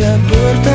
de dor